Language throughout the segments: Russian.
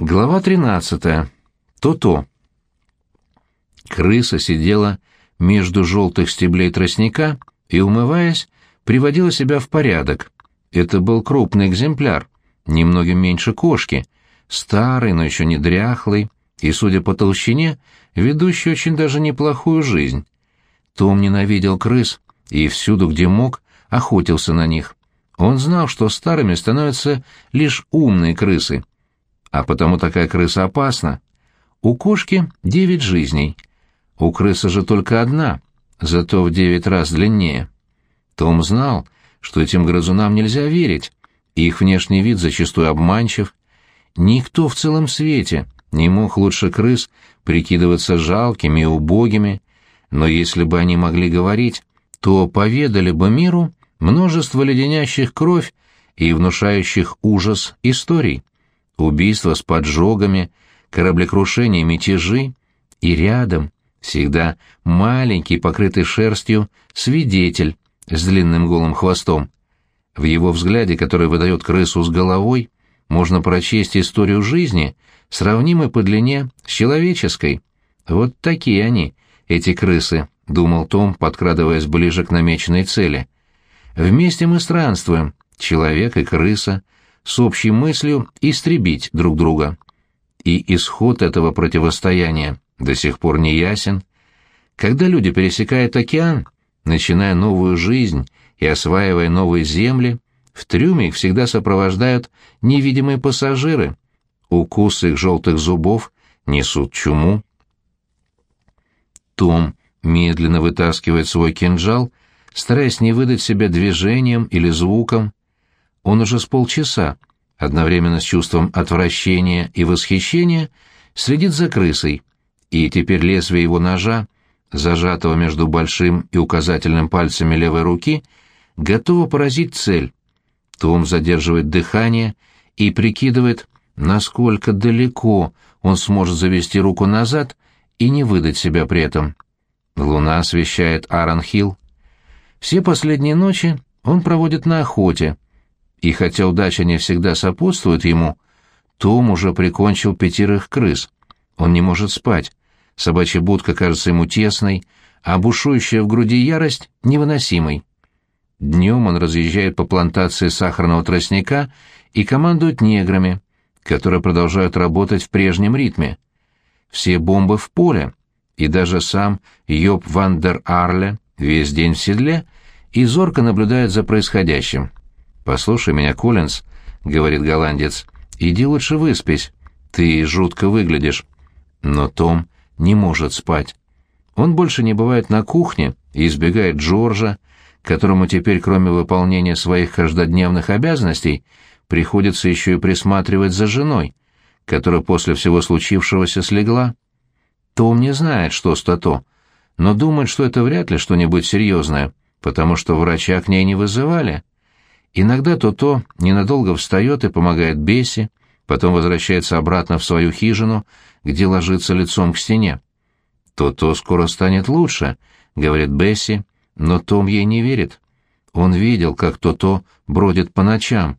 Глава 13. То-то. Крыса сидела между желтых стеблей тростника и, умываясь, приводила себя в порядок. Это был крупный экземпляр, немногим меньше кошки, старый, но еще не дряхлый, и, судя по толщине, ведущий очень даже неплохую жизнь. Том ненавидел крыс и всюду, где мог, охотился на них. Он знал, что старыми становятся лишь умные крысы, а потому такая крыса опасна. У кошки девять жизней, у крысы же только одна, зато в девять раз длиннее. Том знал, что этим грызунам нельзя верить, их внешний вид зачастую обманчив. Никто в целом свете не мог лучше крыс прикидываться жалкими и убогими, но если бы они могли говорить, то поведали бы миру множество леденящих кровь и внушающих ужас историй. Убийства с поджогами, кораблекрушения, мятежи, и рядом, всегда маленький, покрытый шерстью, свидетель с длинным голым хвостом. В его взгляде, который выдает крысу с головой, можно прочесть историю жизни, сравнимой по длине с человеческой. Вот такие они, эти крысы, — думал Том, подкрадываясь ближе к намеченной цели. «Вместе мы странствуем, человек и крыса, с общей мыслью истребить друг друга. И исход этого противостояния до сих пор не ясен. Когда люди пересекают океан, начиная новую жизнь и осваивая новые земли, в трюме их всегда сопровождают невидимые пассажиры. Укусы их желтых зубов несут чуму. Том медленно вытаскивает свой кинжал, стараясь не выдать себя движением или звуком. Он уже с полчаса, одновременно с чувством отвращения и восхищения, следит за крысой, и теперь лезвие его ножа, зажатого между большим и указательным пальцами левой руки, готово поразить цель. Том задерживает дыхание и прикидывает, насколько далеко он сможет завести руку назад и не выдать себя при этом. Луна освещает Aaron-Хилл. Все последние ночи он проводит на охоте, и хотя удача не всегда сопутствует ему, Том уже прикончил пятерых крыс. Он не может спать. Собачья будка кажется ему тесной, а бушующая в груди ярость — невыносимой. Днем он разъезжает по плантации сахарного тростника и командует неграми, которые продолжают работать в прежнем ритме. Все бомбы в поле, и даже сам Йоб Ван дер Арле весь день в седле и зорко наблюдает за происходящим. «Послушай меня, Коллинз», — говорит голландец, — «иди лучше выспись, ты жутко выглядишь». Но Том не может спать. Он больше не бывает на кухне и избегает Джорджа, которому теперь, кроме выполнения своих каждодневных обязанностей, приходится еще и присматривать за женой, которая после всего случившегося слегла. Том не знает, что с Тото, но думает, что это вряд ли что-нибудь серьезное, потому что врача к ней не вызывали. Иногда Тото ненадолго встает и помогает Бесси, потом возвращается обратно в свою хижину, где ложится лицом к стене. «То-то скоро станет лучше», — говорит Бесси, но Том ей не верит. Он видел, как То-то бродит по ночам,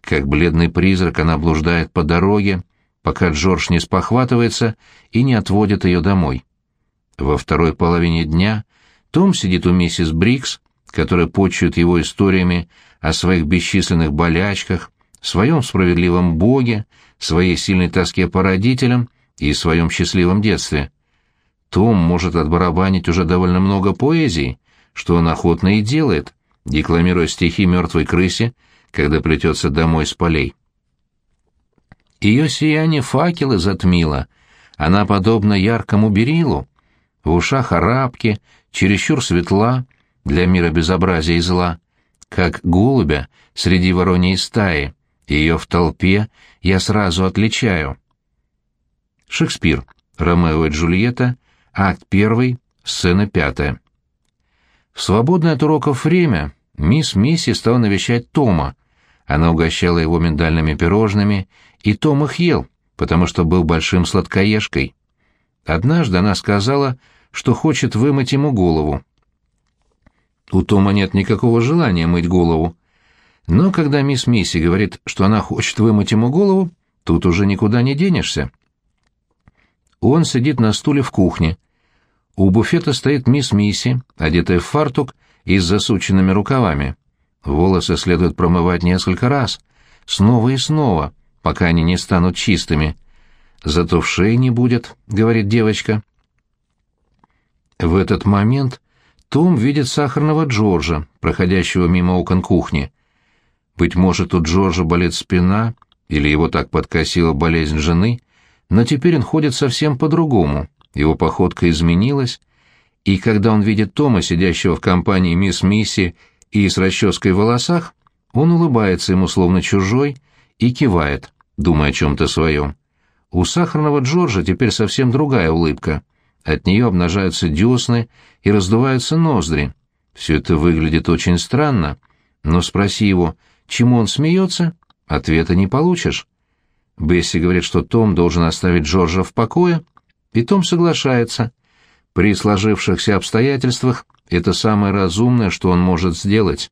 как бледный призрак она блуждает по дороге, пока Джордж не спохватывается и не отводит ее домой. Во второй половине дня Том сидит у миссис Брикс, которая почует его историями о своих бесчисленных болячках, своем справедливом боге, своей сильной тоске по родителям и своем счастливом детстве. Том может отбарабанить уже довольно много поэзии, что он охотно и делает, декламируя стихи мертвой крысе, когда плетется домой с полей. Ее сияние факелы затмило. Она подобна яркому берилу. В ушах арабки, чересчур светла для мира безобразия и зла, как голубя среди вороньей стаи. Ее в толпе я сразу отличаю. Шекспир. Ромео и Джульетта. Акт первый. Сцена пятая. В свободное от уроков время мисс Мисси стала навещать Тома. Она угощала его миндальными пирожными и Том их ел, потому что был большим сладкоежкой. Однажды она сказала, что хочет вымыть ему голову. У Тома нет никакого желания мыть голову. Но когда мисс Мисси говорит, что она хочет вымыть ему голову, Тут уже никуда не денешься. Он сидит на стуле в кухне. У буфета стоит мисс Мисси, одетая в фартук и с засученными рукавами. Волосы следует промывать несколько раз, снова и снова, пока они не станут чистыми. «Зато в шее не будет», — говорит девочка. В этот момент том видит сахарного Джорджа, проходящего мимо окон кухни. Быть может, у Джорджа болит спина, или его так подкосила болезнь жены, но теперь он ходит совсем по-другому, его походка изменилась, и когда он видит Тома, сидящего в компании мисс Мисси и с расческой в волосах, он улыбается ему словно чужой и кивает, думая о чем-то своем. У сахарного Джорджа теперь совсем другая улыбка. От нее обнажаются десны и раздуваются ноздри. Все это выглядит очень странно, но спроси его, чему он смеется, ответа не получишь. Бесси говорит, что Том должен оставить Джорджа в покое, и Том соглашается. При сложившихся обстоятельствах это самое разумное, что он может сделать.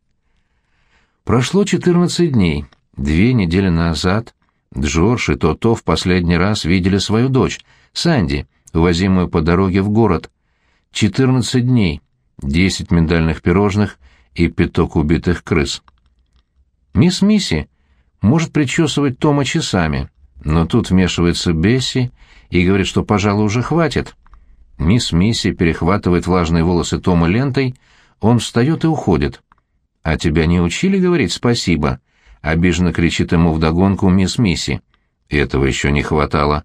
Прошло 14 дней. Две недели назад Джордж и Тото в последний раз видели свою дочь, Санди, увозимую по дороге в город. 14 дней, 10 миндальных пирожных и пяток убитых крыс. Мисс Мисси может причесывать Тома часами, но тут вмешивается Бесси и говорит, что, пожалуй, уже хватит. Мисс Мисси перехватывает влажные волосы Тома лентой, он встает и уходит. «А тебя не учили говорить спасибо?» — обиженно кричит ему вдогонку мисс Мисси. Этого еще не хватало.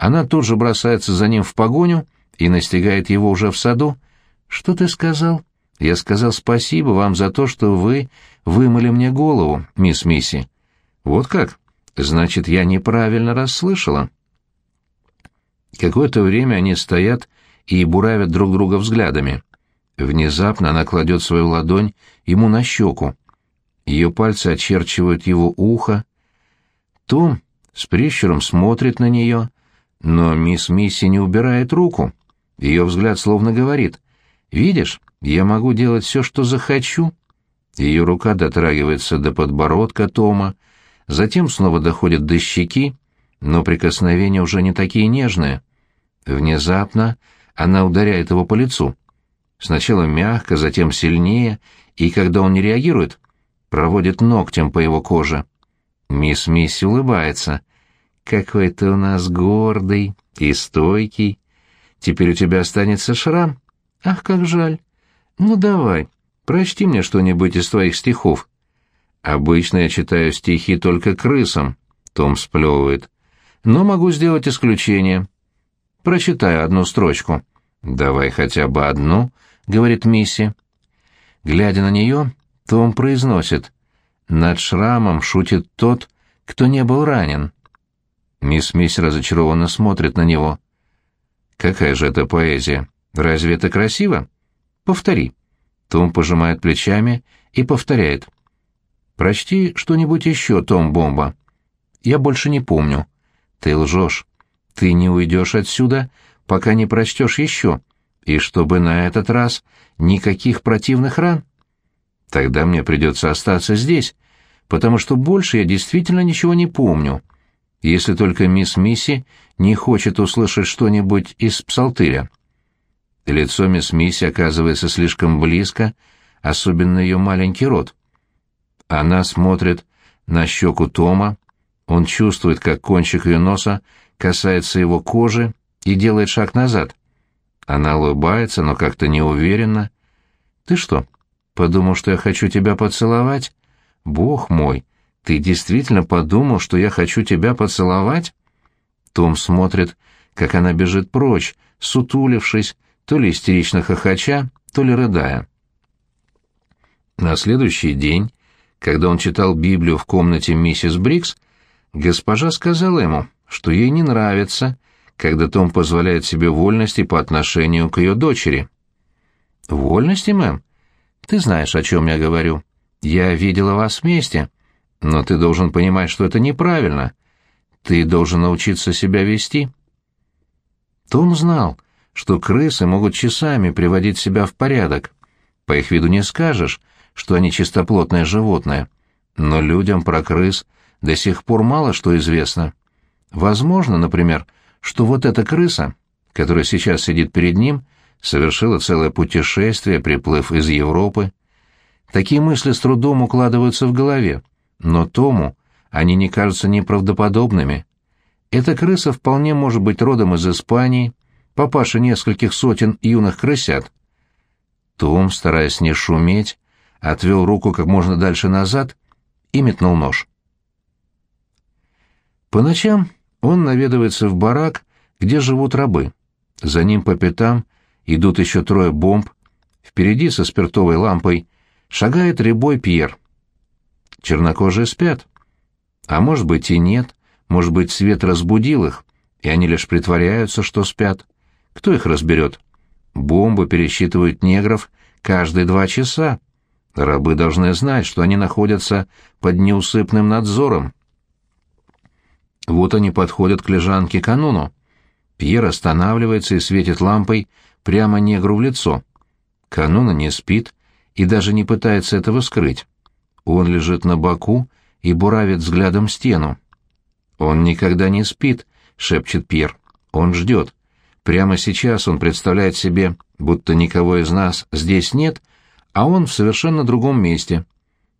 Она тут же бросается за ним в погоню и настигает его уже в саду. «Что ты сказал?» «Я сказал спасибо вам за то, что вы вымыли мне голову, мисс Мисси». «Вот как? Значит, я неправильно расслышала». Какое-то время они стоят и буравят друг друга взглядами. Внезапно она кладет свою ладонь ему на щеку. Ее пальцы очерчивают его ухо. Том с прищуром смотрит на нее, но мисс Мисси не убирает руку. Ее взгляд словно говорит, «Видишь, я могу делать все, что захочу». Ее рука дотрагивается до подбородка Тома, затем снова доходит до щеки, но прикосновения уже не такие нежные. Внезапно она ударяет его по лицу. Сначала мягко, затем сильнее, и когда он не реагирует, проводит ногтем по его коже. Мисс Мисси улыбается. «Какой ты у нас гордый и стойкий. Теперь у тебя останется шрам. Ах, как жаль. Ну давай, прочти мне что-нибудь из твоих стихов». «Обычно я читаю стихи только крысам», — Том сплевывает. «Но могу сделать исключение. Прочитаю одну строчку». «Давай хотя бы одну», — говорит Мисси. Глядя на нее, Том произносит. «Над шрамом шутит тот, кто не был ранен». Мисс Мисси разочарованно смотрит на него. «Какая же это поэзия? Разве это красиво?» «Повтори». Том пожимает плечами и повторяет. «Прочти что-нибудь еще, Том Бомба». «Я больше не помню». «Ты лжешь. Ты не уйдешь отсюда, пока не прочтешь еще, и чтобы на этот раз никаких противных ран. Тогда мне придется остаться здесь, потому что больше я действительно ничего не помню, если только мисс Мисси не хочет услышать что-нибудь из псалтыря». Лицо мисс Мисси оказывается слишком близко, особенно ее маленький рот. Она смотрит на щеку Тома, он чувствует, как кончик ее носа касается его кожи и делает шаг назад. Она улыбается, но как-то неуверенно. «Ты что, подумал, что я хочу тебя поцеловать? Бог мой, ты действительно подумал, что я хочу тебя поцеловать?» Том смотрит, как она бежит прочь, сутулившись, то ли истерично хохоча, то ли рыдая. На следующий день когда он читал Библию в комнате миссис Брикс, госпожа сказала ему, что ей не нравится, когда Том позволяет себе вольности по отношению к ее дочери. «Вольности, мэм? Ты знаешь, о чем я говорю. Я видела вас вместе, но ты должен понимать, что это неправильно. Ты должен научиться себя вести». Том знал, что крысы могут часами приводить себя в порядок. По их виду не скажешь, что они чистоплотное животное, но людям про крыс до сих пор мало что известно. Возможно, например, что вот эта крыса, которая сейчас сидит перед ним, совершила целое путешествие, приплыв из Европы. Такие мысли с трудом укладываются в голове, но Тому они не кажутся неправдоподобными. Эта крыса вполне может быть родом из Испании, папаша нескольких сотен юных крысят. Том, стараясь не шуметь, отвел руку как можно дальше назад и метнул нож. По ночам он наведывается в барак, где живут рабы. За ним по пятам идут еще трое бомб. Впереди со спиртовой лампой шагает рябой Пьер. Чернокожие спят. А может быть и нет, может быть свет разбудил их, и они лишь притворяются, что спят. Кто их разберет? Бомбы пересчитывают негров каждые два часа. Рабы должны знать, что они находятся под неусыпным надзором. Вот они подходят к лежанке кануну. Пьер останавливается и светит лампой прямо негру в лицо. Кануна не спит и даже не пытается этого скрыть. Он лежит на боку и буравит взглядом стену. «Он никогда не спит», — шепчет Пьер. «Он ждет. Прямо сейчас он представляет себе, будто никого из нас здесь нет, а он в совершенно другом месте.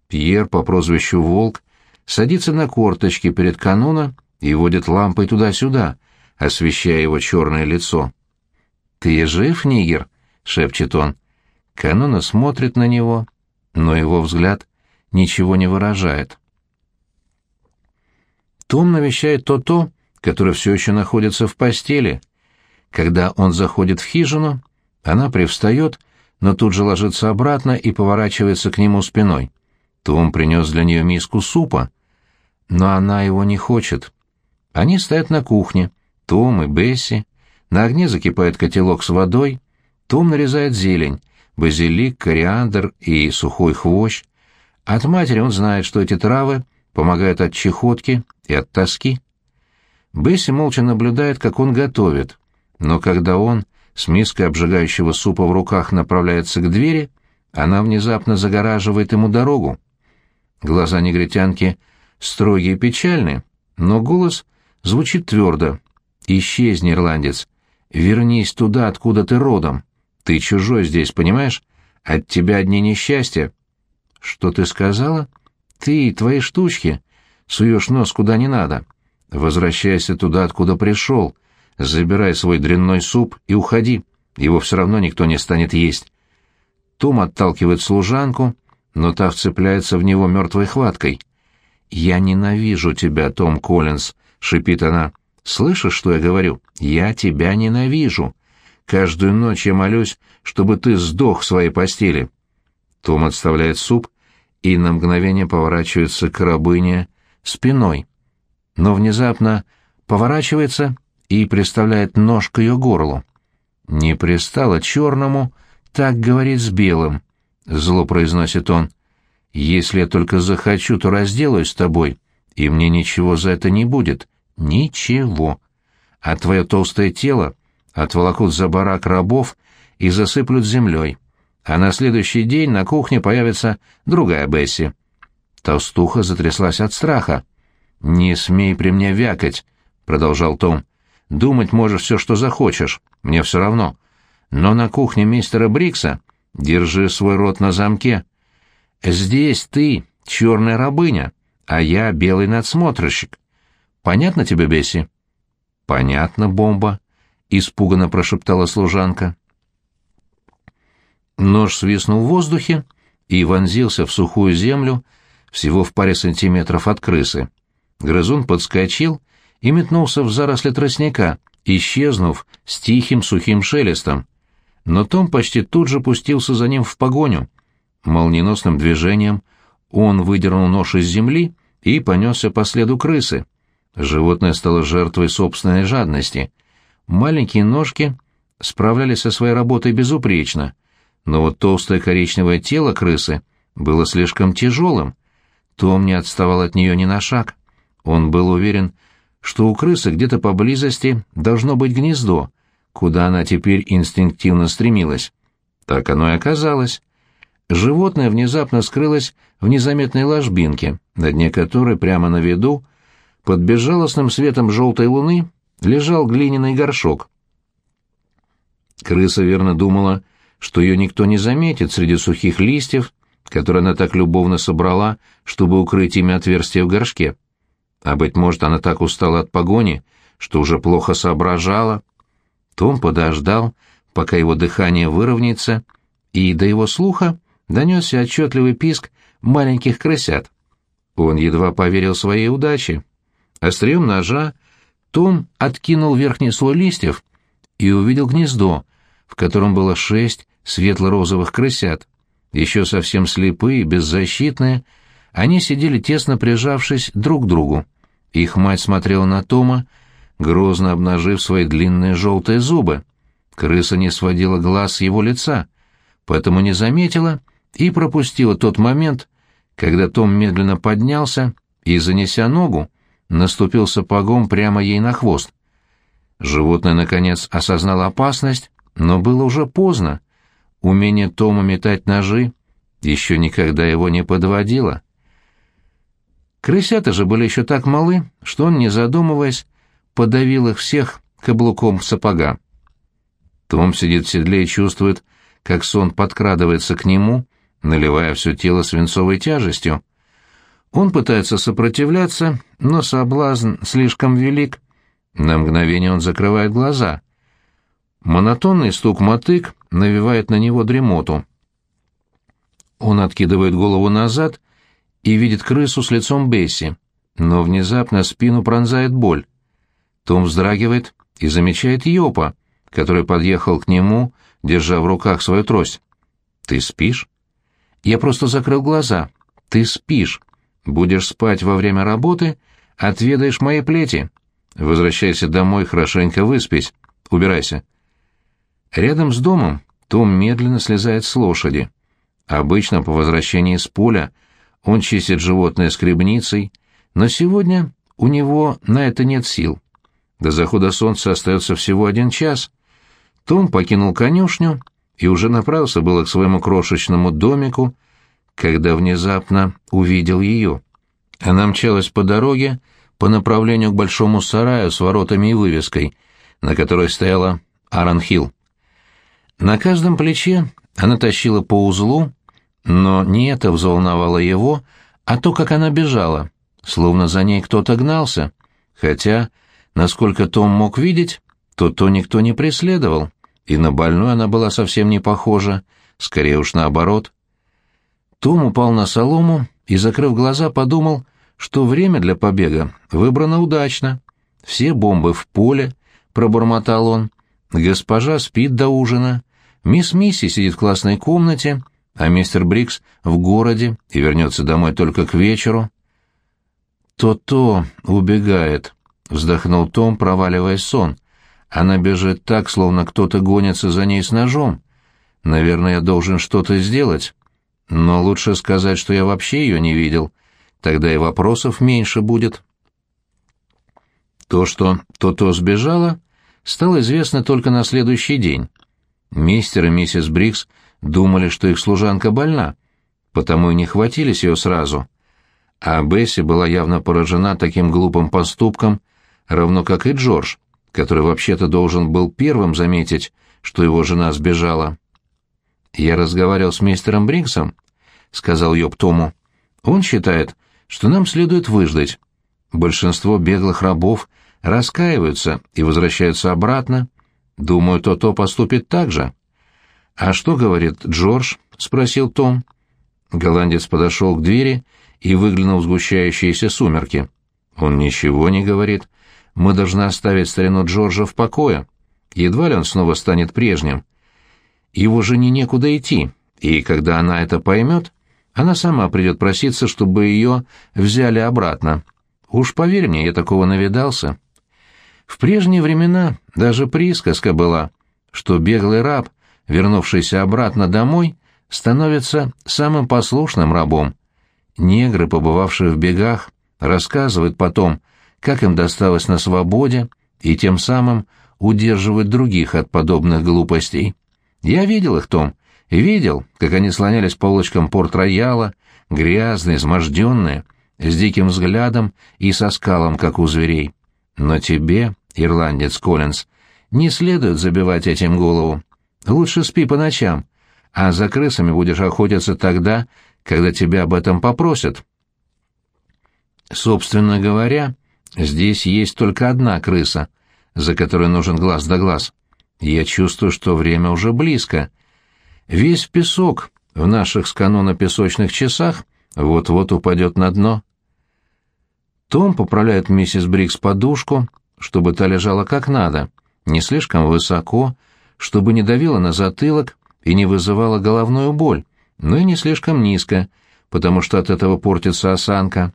Пьер по прозвищу Волк садится на корточки перед кануна и водит лампой туда-сюда, освещая его черное лицо. «Ты жив, Нигер?» — шепчет он. Кануна смотрит на него, но его взгляд ничего не выражает. Том навещает то-то, которое все еще находится в постели. Когда он заходит в хижину, она привстает, но тут же ложится обратно и поворачивается к нему спиной. Том принес для нее миску супа, но она его не хочет. Они стоят на кухне, Том и Бесси. На огне закипает котелок с водой. Том нарезает зелень, базилик, кориандр и сухой хвощ. От матери он знает, что эти травы помогают от чехотки и от тоски. Бесси молча наблюдает, как он готовит, но когда он с миской обжигающего супа в руках направляется к двери, она внезапно загораживает ему дорогу. Глаза негритянки строгие и печальные, но голос звучит твердо. «Исчезни, ирландец. Вернись туда, откуда ты родом. Ты чужой здесь, понимаешь? От тебя одни несчастья». «Что ты сказала? Ты и твои штучки. Суешь нос куда не надо. Возвращайся туда, откуда пришел. Забирай свой дрянной суп и уходи. Его все равно никто не станет есть». Том отталкивает служанку, но та вцепляется в него мертвой хваткой. «Я ненавижу тебя, Том Коллинз», — шипит она. «Слышишь, что я говорю? Я тебя ненавижу. Каждую ночь я молюсь, чтобы ты сдох в своей постели». Том отставляет суп и на мгновение поворачивается к рабыне спиной. Но внезапно поворачивается и приставляет нож к ее горлу. «Не пристало черному, так говорит с белым», — зло произносит он. «Если я только захочу, то разделаюсь с тобой, и мне ничего за это не будет. Ничего. А твое толстое тело отволокут за барак рабов и засыплют землей. А на следующий день на кухне появится другая Бесси». Толстуха затряслась от страха. «Не смей при мне вякать», — продолжал Том. Думать можешь все, что захочешь, мне все равно. Но на кухне мистера Брикса держи свой рот на замке. Здесь ты черная рабыня, а я белый надсмотрщик. Понятно тебе, Бесси? Понятно, бомба, испуганно прошептала служанка. Нож свистнул в воздухе и вонзился в сухую землю всего в паре сантиметров от крысы. Грызун подскочил и метнулся в заросли тростника, исчезнув с тихим сухим шелестом. Но Том почти тут же пустился за ним в погоню. Молниеносным движением он выдернул нож из земли и понесся по следу крысы. Животное стало жертвой собственной жадности. Маленькие ножки справлялись со своей работой безупречно, но вот толстое коричневое тело крысы было слишком тяжелым. Том не отставал от нее ни на шаг. Он был уверен, что у крысы где-то поблизости должно быть гнездо, куда она теперь инстинктивно стремилась. Так оно и оказалось. Животное внезапно скрылось в незаметной ложбинке, на дне которой прямо на виду под безжалостным светом желтой луны лежал глиняный горшок. Крыса верно думала, что ее никто не заметит среди сухих листьев, которые она так любовно собрала, чтобы укрыть ими отверстие в горшке. А, быть может, она так устала от погони, что уже плохо соображала. Том подождал, пока его дыхание выровняется, и до его слуха донесся отчетливый писк маленьких крысят. Он едва поверил своей удаче. Острием ножа Том откинул верхний слой листьев и увидел гнездо, в котором было шесть светло-розовых крысят. Еще совсем слепые, беззащитные, они сидели тесно прижавшись друг к другу. Их мать смотрела на Тома, грозно обнажив свои длинные желтые зубы. Крыса не сводила глаз с его лица, поэтому не заметила и пропустила тот момент, когда Том медленно поднялся и, занеся ногу, наступил сапогом прямо ей на хвост. Животное, наконец, осознало опасность но было уже поздно. Умение Тома метать ножи еще никогда его не подводило. Крысята же были еще так малы, что он, не задумываясь, подавил их всех каблуком сапога. Том сидит в седле и чувствует, как сон подкрадывается к нему, наливая все тело свинцовой тяжестью. Он пытается сопротивляться, но соблазн слишком велик. На мгновение он закрывает глаза — Монотонный стук мотык навевает на него дремоту. Он откидывает голову назад и видит крысу с лицом Бесси, но внезапно спину пронзает боль. Том вздрагивает и замечает Йопа, который подъехал к нему, держа в руках свою трость. «Ты спишь?» «Я просто закрыл глаза. Ты спишь. Будешь спать во время работы, отведаешь мои плети. Возвращайся домой, хорошенько выспись. Убирайся». Рядом с домом Том медленно слезает с лошади. Обычно по возвращении с поля он чистит животное скребницей, но сегодня у него на это нет сил. До захода солнца остается всего один час. Том покинул конюшню и уже направился было к своему крошечному домику, когда внезапно увидел ее. Она мчалась по дороге по направлению к большому сараю с воротами и вывеской, на которой стояла Аранхилл. На каждом плече она тащила по узлу, но не это взволновало его, а то, как она бежала, словно за ней кто-то гнался, хотя, насколько Том мог видеть, то то никто не преследовал, и на больную она была совсем не похожа, скорее уж наоборот. Том упал на солому и, закрыв глаза, подумал, что время для побега выбрано удачно. Все бомбы в поле, пробормотал он. Госпожа спит до ужина. Мисс Мисси сидит в классной комнате, а мистер Брикс в городе и вернется домой только к вечеру. «То-то убегает», — вздохнул Том, проваливаясь в сон. «Она бежит так, словно кто-то гонится за ней с ножом. Наверное, я должен что-то сделать. Но лучше сказать, что я вообще ее не видел. Тогда и вопросов меньше будет». То, что То-то сбежала, стало известно только на следующий день. Мистер и миссис Брикс думали, что их служанка больна, потому и не хватились ее сразу. А Бесси была явно поражена таким глупым поступком, равно как и Джордж, который вообще-то должен был первым заметить, что его жена сбежала. «Я разговаривал с мистером Бриксом», — сказал Йоб Тому. «Он считает, что нам следует выждать. Большинство беглых рабов раскаиваются и возвращаются обратно, Думаю, то-то поступит так же. А что говорит Джордж? спросил Том. Голландец подошел к двери и выглянул в сгущающиеся сумерки. Он ничего не говорит. Мы должны оставить старину Джорджа в покое. Едва ли он снова станет прежним. Его жене некуда идти, и когда она это поймет, она сама придет проситься, чтобы ее взяли обратно. Уж поверь мне, я такого навидался. В прежние времена даже присказка была, что беглый раб, вернувшийся обратно домой, становится самым послушным рабом. Негры, побывавшие в бегах, рассказывают потом, как им досталось на свободе, и тем самым удерживают других от подобных глупостей. Я видел их, Том, видел, как они слонялись по улочкам порт-рояла, грязные, изможденные, с диким взглядом и со скалом, как у зверей. Но тебе, ирландец Коллинз, не следует забивать этим голову. Лучше спи по ночам, а за крысами будешь охотиться тогда, когда тебя об этом попросят. Собственно говоря, здесь есть только одна крыса, за которой нужен глаз да глаз. Я чувствую, что время уже близко. Весь песок в наших с песочных часах вот-вот упадет на дно. Том поправляет миссис Брикс подушку, чтобы та лежала как надо, не слишком высоко, чтобы не давила на затылок и не вызывала головную боль, но и не слишком низко, потому что от этого портится осанка.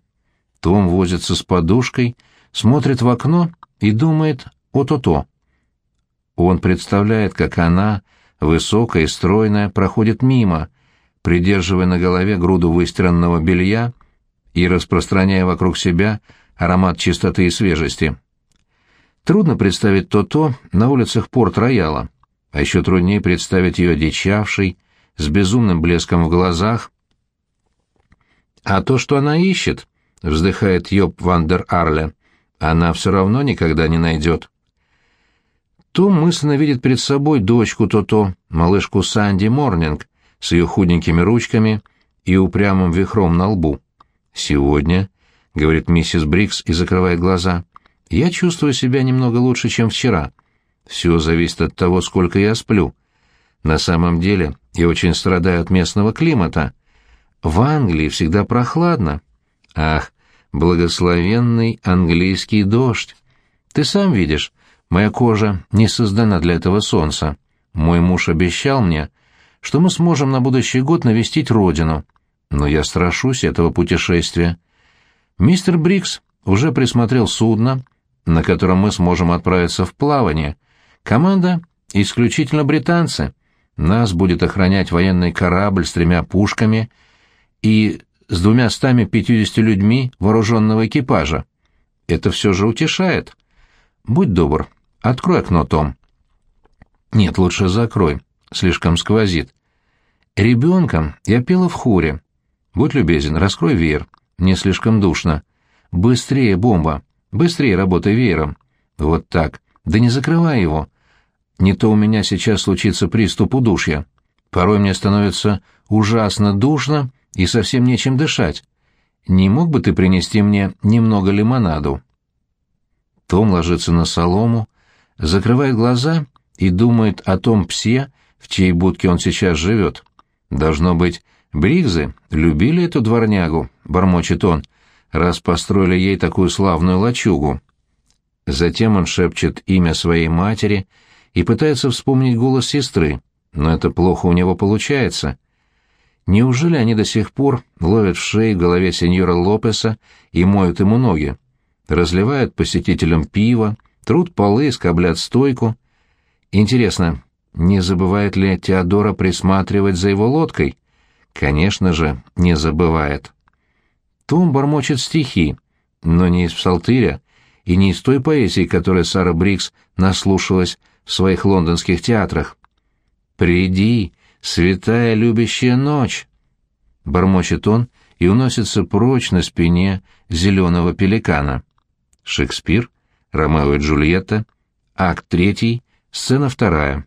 Том возится с подушкой, смотрит в окно и думает о-то-то. Он представляет, как она, высокая и стройная, проходит мимо, придерживая на голове груду выстиранного белья и распространяя вокруг себя аромат чистоты и свежести. Трудно представить то-то на улицах Порт-Рояла, а еще труднее представить ее одичавшей, с безумным блеском в глазах. А то, что она ищет, вздыхает Йоб Вандер Арле, она все равно никогда не найдет. Том мысленно видит перед собой дочку То-То, малышку Санди Морнинг, с ее худенькими ручками и упрямым вихром на лбу. «Сегодня», — говорит миссис Брикс и закрывает глаза, — «я чувствую себя немного лучше, чем вчера». Все зависит от того, сколько я сплю. На самом деле, я очень страдаю от местного климата. В Англии всегда прохладно. Ах, благословенный английский дождь. Ты сам видишь, моя кожа не создана для этого солнца. Мой муж обещал мне, что мы сможем на будущий год навестить родину. Но я страшусь этого путешествия. Мистер Брикс уже присмотрел судно, на котором мы сможем отправиться в плавание, Команда исключительно британцы. Нас будет охранять военный корабль с тремя пушками и с двумя стами пятьюдесятью людьми вооруженного экипажа. Это все же утешает. Будь добр, открой окно, Том. Нет, лучше закрой. Слишком сквозит. Ребенком я пела в хоре. Будь любезен, раскрой веер. Мне слишком душно. Быстрее, бомба. Быстрее работай веером. Вот так. Да не закрывай его. Не то у меня сейчас случится приступ удушья. Порой мне становится ужасно душно и совсем нечем дышать. Не мог бы ты принести мне немного лимонаду?» Том ложится на солому, закрывает глаза и думает о том псе, в чьей будке он сейчас живет. «Должно быть, Бригзы любили эту дворнягу», — бормочет он, — «раз построили ей такую славную лачугу». Затем он шепчет имя своей матери — и пытается вспомнить голос сестры, но это плохо у него получается. Неужели они до сих пор ловят в шее в голове сеньора Лопеса и моют ему ноги? Разливают посетителям пиво, трут полы, скоблят стойку. Интересно, не забывает ли Теодора присматривать за его лодкой? Конечно же, не забывает. Том бормочет стихи, но не из псалтыря и не из той поэзии, которой Сара Брикс наслушалась в своих лондонских театрах. «Приди, святая любящая ночь!» Бормочет он и уносится прочь на спине зеленого пеликана. Шекспир, Ромео и Джульетта, акт третий, сцена вторая.